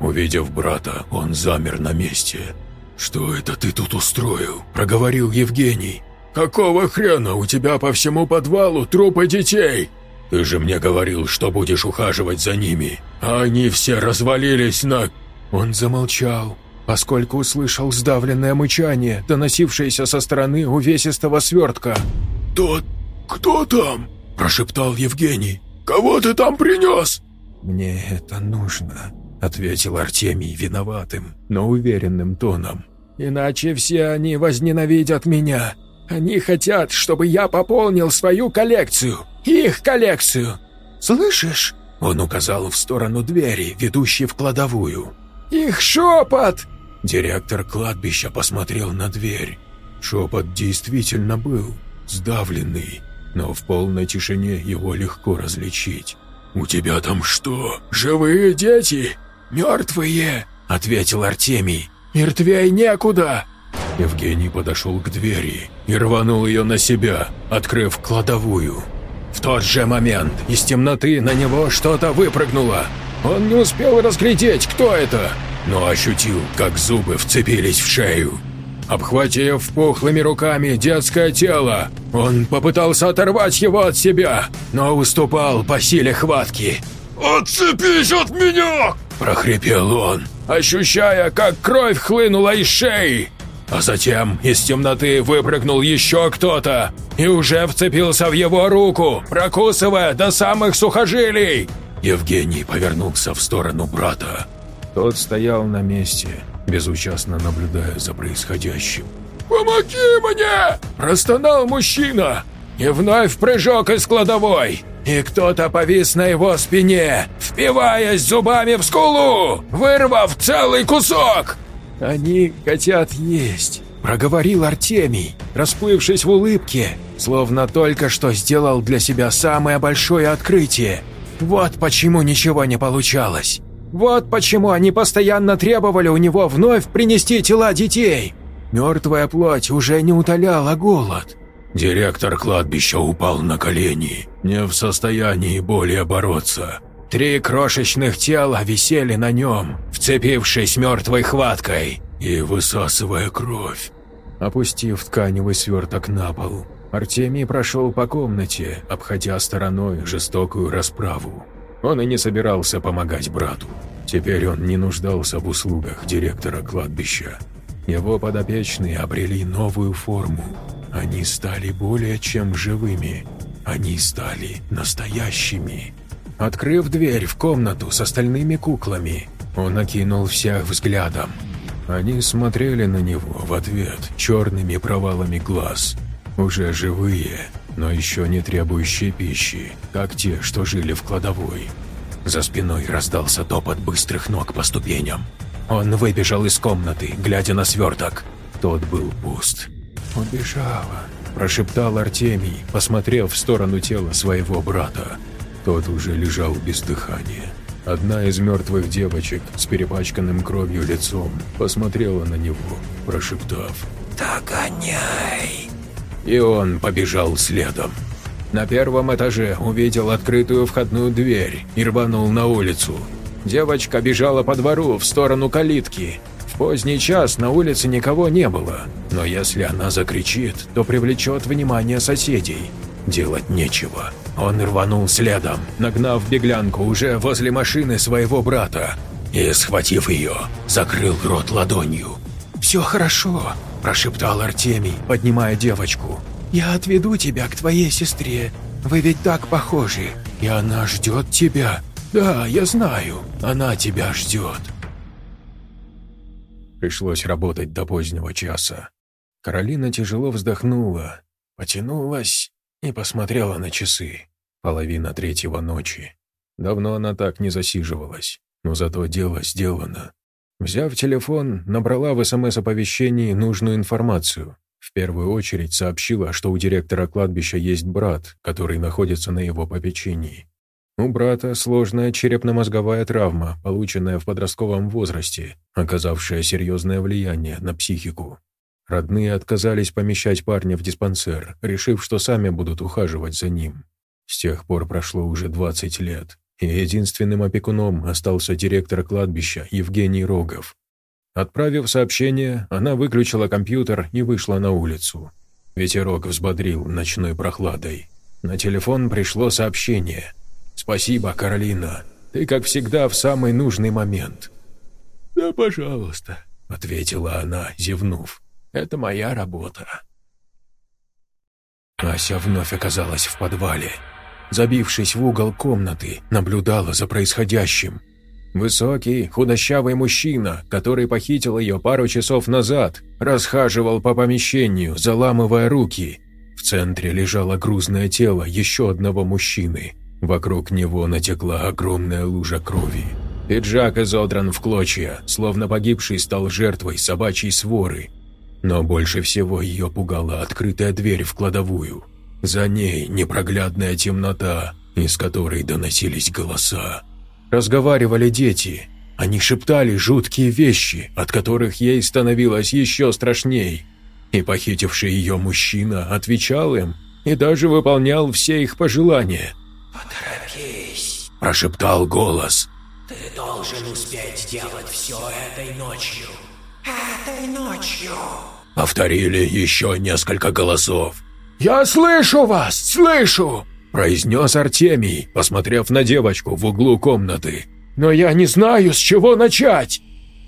Увидев брата, он замер на месте. «Что это ты тут устроил?» – проговорил Евгений, «Какого хрена у тебя по всему подвалу трупы детей? Ты же мне говорил, что будешь ухаживать за ними, а они все развалились на...» Он замолчал, поскольку услышал сдавленное мычание, доносившееся со стороны увесистого свертка. «Тот «Кто там?» – прошептал Евгений. «Кого ты там принес?» «Мне это нужно», – ответил Артемий виноватым, но уверенным тоном. «Иначе все они возненавидят меня. Они хотят, чтобы я пополнил свою коллекцию, их коллекцию. Слышишь?» Он указал в сторону двери, ведущей в кладовую. «Их шепот!» Директор кладбища посмотрел на дверь. Шепот действительно был, сдавленный, но в полной тишине его легко различить. «У тебя там что, живые дети?» «Мертвые!» – ответил Артемий. «Мертвей некуда!» Евгений подошел к двери и рванул ее на себя, открыв кладовую. В тот же момент из темноты на него что-то выпрыгнуло. Он не успел разглядеть, кто это, но ощутил, как зубы вцепились в шею. Обхватив пухлыми руками детское тело, он попытался оторвать его от себя, но уступал по силе хватки. «Отцепись от меня!» – прохрипел он, ощущая, как кровь хлынула из шеи. А затем из темноты выпрыгнул еще кто-то и уже вцепился в его руку, прокусывая до самых сухожилий. Евгений повернулся в сторону брата. Тот стоял на месте, безучастно наблюдая за происходящим. «Помоги мне!» – простонал мужчина. И вновь прыжок из кладовой. И кто-то повис на его спине, впиваясь зубами в скулу, вырвав целый кусок. «Они хотят есть», – проговорил Артемий, расплывшись в улыбке, словно только что сделал для себя самое большое открытие. Вот почему ничего не получалось. Вот почему они постоянно требовали у него вновь принести тела детей. Мертвая плоть уже не утоляла голод. Директор кладбища упал на колени, не в состоянии более бороться. Три крошечных тела висели на нем, вцепившись мертвой хваткой и высасывая кровь. Опустив тканевый сверток на пол, Артемий прошел по комнате, обходя стороной жестокую расправу. Он и не собирался помогать брату. Теперь он не нуждался в услугах директора кладбища. Его подопечные обрели новую форму. Они стали более чем живыми. Они стали настоящими. Открыв дверь в комнату с остальными куклами, он окинул всех взглядом. Они смотрели на него в ответ черными провалами глаз. Уже живые, но еще не требующие пищи, как те, что жили в кладовой. За спиной раздался топот быстрых ног по ступеням. Он выбежал из комнаты, глядя на сверток. Тот был пуст. «Убежала», – прошептал Артемий, посмотрев в сторону тела своего брата. Тот уже лежал без дыхания. Одна из мертвых девочек с перепачканным кровью лицом посмотрела на него, прошептав «Догоняй!» И он побежал следом. На первом этаже увидел открытую входную дверь и рванул на улицу. Девочка бежала по двору в сторону калитки. В поздний час на улице никого не было, но если она закричит, то привлечет внимание соседей. Делать нечего. Он рванул следом, нагнав беглянку уже возле машины своего брата и, схватив ее, закрыл рот ладонью. «Все хорошо», – прошептал Артемий, поднимая девочку. «Я отведу тебя к твоей сестре. Вы ведь так похожи, и она ждет тебя. Да, я знаю, она тебя ждет». Пришлось работать до позднего часа. Каролина тяжело вздохнула, потянулась и посмотрела на часы. Половина третьего ночи. Давно она так не засиживалась, но зато дело сделано. Взяв телефон, набрала в СМС-оповещении нужную информацию. В первую очередь сообщила, что у директора кладбища есть брат, который находится на его попечении. У брата сложная черепно-мозговая травма, полученная в подростковом возрасте, оказавшая серьезное влияние на психику. Родные отказались помещать парня в диспансер, решив, что сами будут ухаживать за ним. С тех пор прошло уже 20 лет, и единственным опекуном остался директор кладбища Евгений Рогов. Отправив сообщение, она выключила компьютер и вышла на улицу. Ветерок взбодрил ночной прохладой. На телефон пришло сообщение. «Спасибо, Каролина. Ты, как всегда, в самый нужный момент». «Да, пожалуйста», — ответила она, зевнув. Это моя работа. Ася вновь оказалась в подвале. Забившись в угол комнаты, наблюдала за происходящим. Высокий, худощавый мужчина, который похитил ее пару часов назад, расхаживал по помещению, заламывая руки. В центре лежало грузное тело еще одного мужчины. Вокруг него натекла огромная лужа крови. Пиджак изодран в клочья, словно погибший стал жертвой собачьей своры. Но больше всего ее пугала открытая дверь в кладовую. За ней непроглядная темнота, из которой доносились голоса. Разговаривали дети. Они шептали жуткие вещи, от которых ей становилось еще страшней. И похитивший ее мужчина отвечал им и даже выполнял все их пожелания. «Поторопись!» – прошептал голос. «Ты должен успеть сделать все этой ночью!» «Этой ночью!» Повторили еще несколько голосов. «Я слышу вас! Слышу!» произнес Артемий, посмотрев на девочку в углу комнаты. «Но я не знаю, с чего начать!»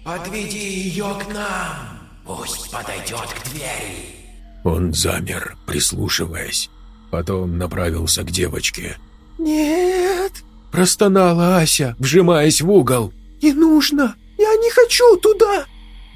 «Подведи ее к нам! Пусть подойдет к двери!» Он замер, прислушиваясь. Потом направился к девочке. «Нет!» – простонала Ася, вжимаясь в угол. «Не нужно! Я не хочу туда!»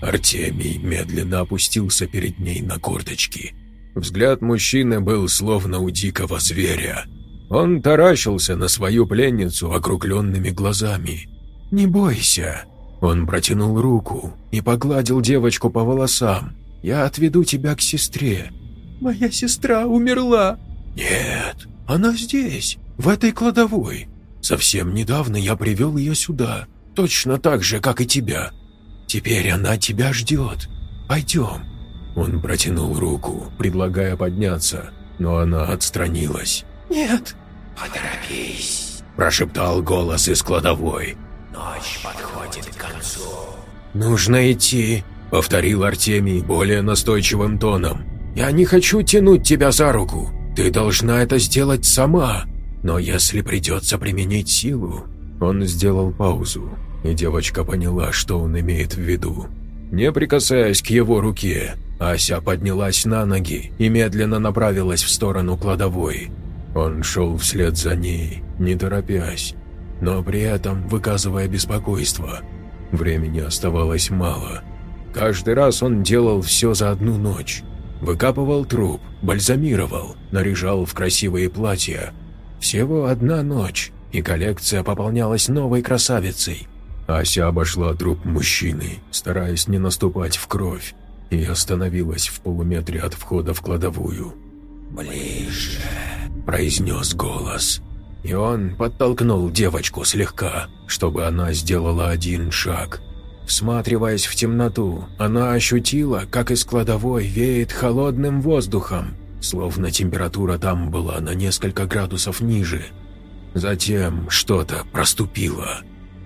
Артемий медленно опустился перед ней на корточки. Взгляд мужчины был словно у дикого зверя. Он таращился на свою пленницу округленными глазами. «Не бойся!» Он протянул руку и погладил девочку по волосам. «Я отведу тебя к сестре». «Моя сестра умерла!» «Нет, она здесь, в этой кладовой. Совсем недавно я привел ее сюда, точно так же, как и тебя. Теперь она тебя ждет. Пойдем». Он протянул руку, предлагая подняться, но она отстранилась. «Нет». «Поторопись», – прошептал голос из кладовой. «Ночь подходит к концу». «Нужно идти», – повторил Артемий более настойчивым тоном. «Я не хочу тянуть тебя за руку. Ты должна это сделать сама. Но если придется применить силу...» Он сделал паузу, и девочка поняла, что он имеет в виду. Не прикасаясь к его руке, Ася поднялась на ноги и медленно направилась в сторону кладовой. Он шел вслед за ней, не торопясь, но при этом выказывая беспокойство. Времени оставалось мало. Каждый раз он делал все за одну ночь. Выкапывал труп, бальзамировал, наряжал в красивые платья. Всего одна ночь, и коллекция пополнялась новой красавицей. Ася обошла труп мужчины, стараясь не наступать в кровь, и остановилась в полуметре от входа в кладовую. «Ближе», – произнес голос. И он подтолкнул девочку слегка, чтобы она сделала один шаг. Всматриваясь в темноту, она ощутила, как из кладовой веет холодным воздухом, словно температура там была на несколько градусов ниже. Затем что-то проступило.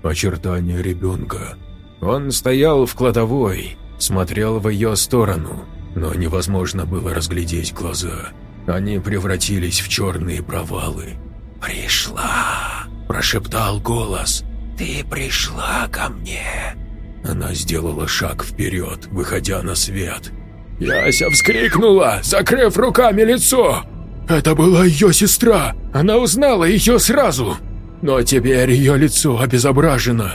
Очертание ребенка. Он стоял в кладовой, смотрел в ее сторону, но невозможно было разглядеть глаза. Они превратились в черные провалы. «Пришла!» – прошептал голос. «Ты пришла ко мне!» Она сделала шаг вперед, выходя на свет. Яся вскрикнула, закрыв руками лицо. Это была ее сестра, она узнала ее сразу. Но теперь ее лицо обезображено.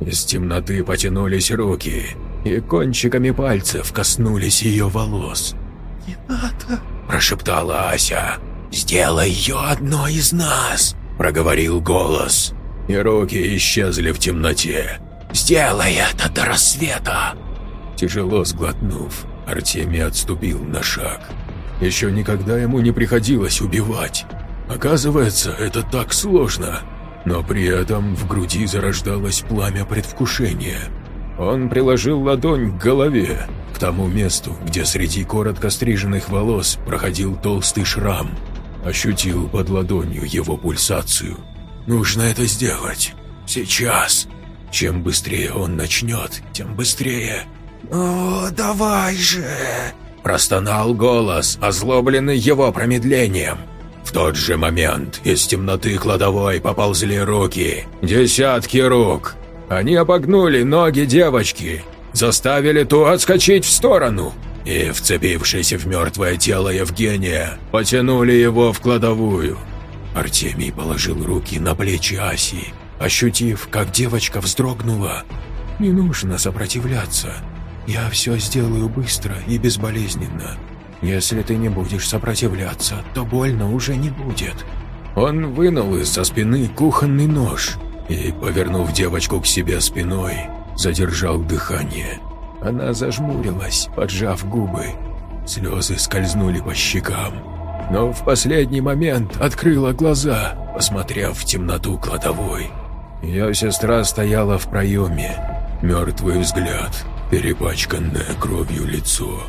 Из темноты потянулись руки, и кончиками пальцев коснулись ее волос. «Не надо!» – прошептала Ася. «Сделай ее одной из нас!» – проговорил голос. И руки исчезли в темноте. «Сделай это до рассвета!» Тяжело сглотнув, Артемий отступил на шаг. Еще никогда ему не приходилось убивать. Оказывается, это так сложно. Но при этом в груди зарождалось пламя предвкушения. Он приложил ладонь к голове, к тому месту, где среди коротко стриженных волос проходил толстый шрам. Ощутил под ладонью его пульсацию. «Нужно это сделать. Сейчас!» Чем быстрее он начнет, тем быстрее. «О, давай же!» Простонал голос, озлобленный его промедлением. В тот же момент из темноты кладовой поползли руки. Десятки рук. Они обогнули ноги девочки, заставили ту отскочить в сторону. и, вцепившись в мертвое тело Евгения, потянули его в кладовую. Артемий положил руки на плечи Аси, ощутив, как девочка вздрогнула. «Не нужно сопротивляться. Я все сделаю быстро и безболезненно. Если ты не будешь сопротивляться, то больно уже не будет». Он вынул из-за спины кухонный нож и, повернув девочку к себе спиной, задержал дыхание. Она зажмурилась, поджав губы. Слезы скользнули по щекам. Но в последний момент открыла глаза, посмотрев в темноту кладовой. Ее сестра стояла в проеме. Мертвый взгляд, перепачканное кровью лицо.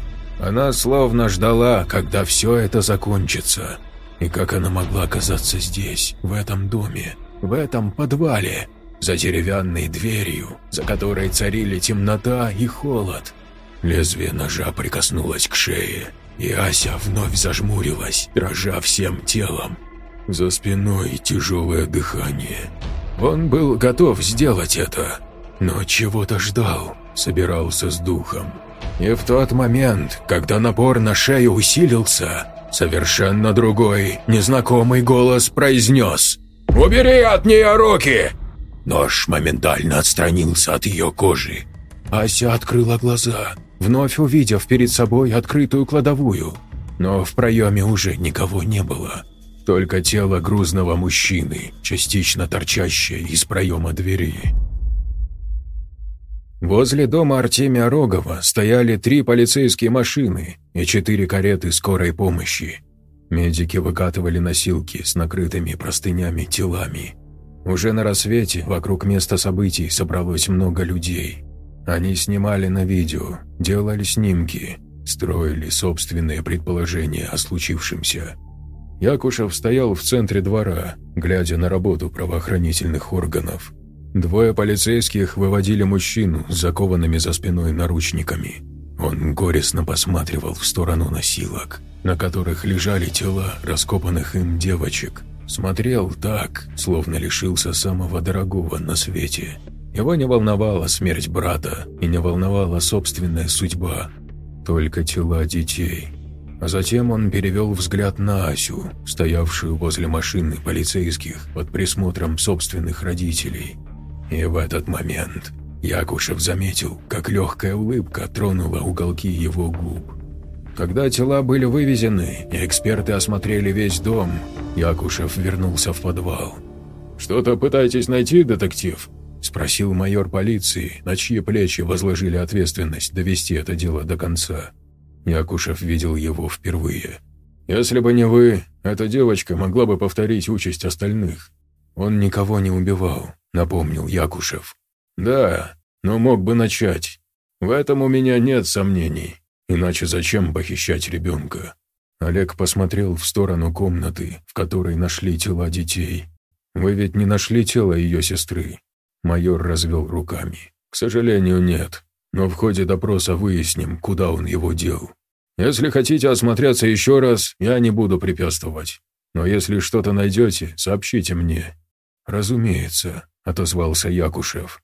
Она словно ждала, когда все это закончится. И как она могла оказаться здесь, в этом доме, в этом подвале, за деревянной дверью, за которой царили темнота и холод. Лезвие ножа прикоснулось к шее, и Ася вновь зажмурилась, дрожа всем телом. За спиной тяжелое дыхание. Он был готов сделать это, но чего-то ждал, собирался с духом. И в тот момент, когда напор на шею усилился, совершенно другой, незнакомый голос произнес «Убери от нее руки!» Нож моментально отстранился от ее кожи. Ася открыла глаза, вновь увидев перед собой открытую кладовую. Но в проеме уже никого не было. Только тело грузного мужчины, частично торчащее из проема двери. Возле дома Артемия Рогова стояли три полицейские машины и четыре кареты скорой помощи. Медики выкатывали носилки с накрытыми простынями телами. Уже на рассвете вокруг места событий собралось много людей. Они снимали на видео, делали снимки, строили собственные предположения о случившемся. Якушев стоял в центре двора, глядя на работу правоохранительных органов. Двое полицейских выводили мужчину закованными за спиной наручниками. Он горестно посматривал в сторону носилок, на которых лежали тела раскопанных им девочек – Смотрел так, словно лишился самого дорогого на свете. Его не волновала смерть брата и не волновала собственная судьба, только тела детей. А затем он перевел взгляд на Асю, стоявшую возле машины полицейских под присмотром собственных родителей. И в этот момент Якушев заметил, как легкая улыбка тронула уголки его губ. Когда тела были вывезены и эксперты осмотрели весь дом, Якушев вернулся в подвал. «Что-то пытаетесь найти, детектив?» – спросил майор полиции, на чьи плечи возложили ответственность довести это дело до конца. Якушев видел его впервые. «Если бы не вы, эта девочка могла бы повторить участь остальных. Он никого не убивал», – напомнил Якушев. «Да, но мог бы начать. В этом у меня нет сомнений. Иначе зачем похищать ребенка? Олег посмотрел в сторону комнаты, в которой нашли тела детей. «Вы ведь не нашли тело ее сестры?» Майор развел руками. «К сожалению, нет. Но в ходе допроса выясним, куда он его дел. Если хотите осмотреться еще раз, я не буду препятствовать. Но если что-то найдете, сообщите мне». «Разумеется», — отозвался Якушев.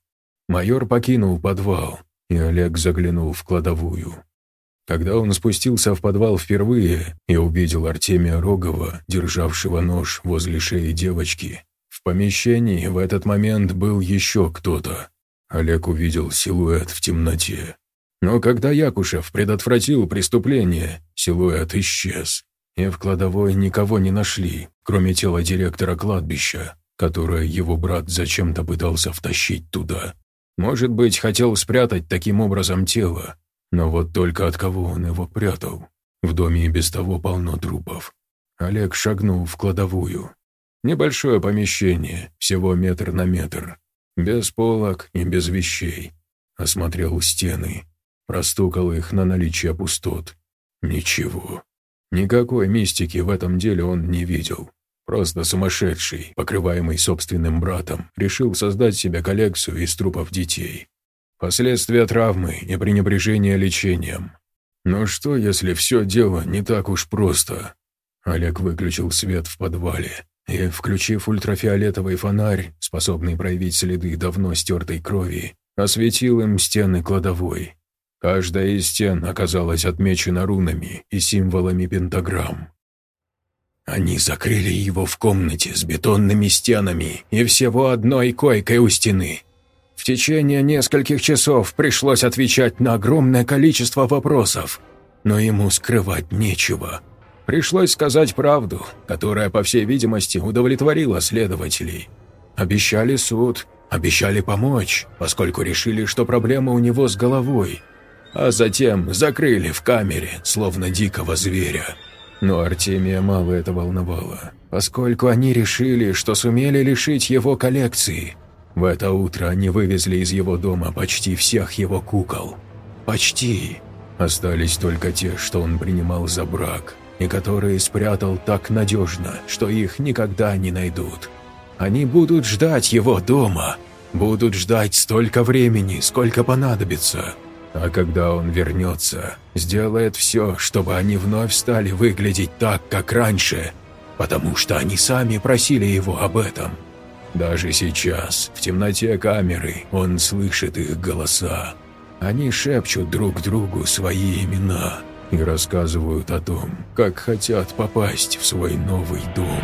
Майор покинул подвал, и Олег заглянул в кладовую. Когда он спустился в подвал впервые и увидел Артемия Рогова, державшего нож возле шеи девочки, в помещении в этот момент был еще кто-то. Олег увидел силуэт в темноте. Но когда Якушев предотвратил преступление, силуэт исчез. И в кладовой никого не нашли, кроме тела директора кладбища, которое его брат зачем-то пытался втащить туда. Может быть, хотел спрятать таким образом тело, но вот только от кого он его прятал? В доме и без того полно трупов. Олег шагнул в кладовую. Небольшое помещение, всего метр на метр. Без полок и без вещей. Осмотрел стены. Простукал их на наличие пустот. Ничего. Никакой мистики в этом деле он не видел. Просто сумасшедший, покрываемый собственным братом, решил создать себе коллекцию из трупов детей. Последствия травмы и пренебрежения лечением. Но что, если все дело не так уж просто? Олег выключил свет в подвале и, включив ультрафиолетовый фонарь, способный проявить следы давно стертой крови, осветил им стены кладовой. Каждая из стен оказалась отмечена рунами и символами пентаграмм. Они закрыли его в комнате с бетонными стенами и всего одной койкой у стены. В течение нескольких часов пришлось отвечать на огромное количество вопросов, но ему скрывать нечего. Пришлось сказать правду, которая, по всей видимости, удовлетворила следователей. Обещали суд, обещали помочь, поскольку решили, что проблема у него с головой, а затем закрыли в камере, словно дикого зверя. Но Артемия мало это волновало, поскольку они решили, что сумели лишить его коллекции. В это утро они вывезли из его дома почти всех его кукол. Почти. Остались только те, что он принимал за брак, и которые спрятал так надежно, что их никогда не найдут. Они будут ждать его дома, будут ждать столько времени, сколько понадобится. А когда он вернется, сделает все, чтобы они вновь стали выглядеть так, как раньше, потому что они сами просили его об этом. Даже сейчас, в темноте камеры, он слышит их голоса. Они шепчут друг другу свои имена и рассказывают о том, как хотят попасть в свой новый дом.